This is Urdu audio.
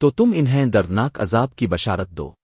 تو تم انہیں دردناک عذاب کی بشارت دو۔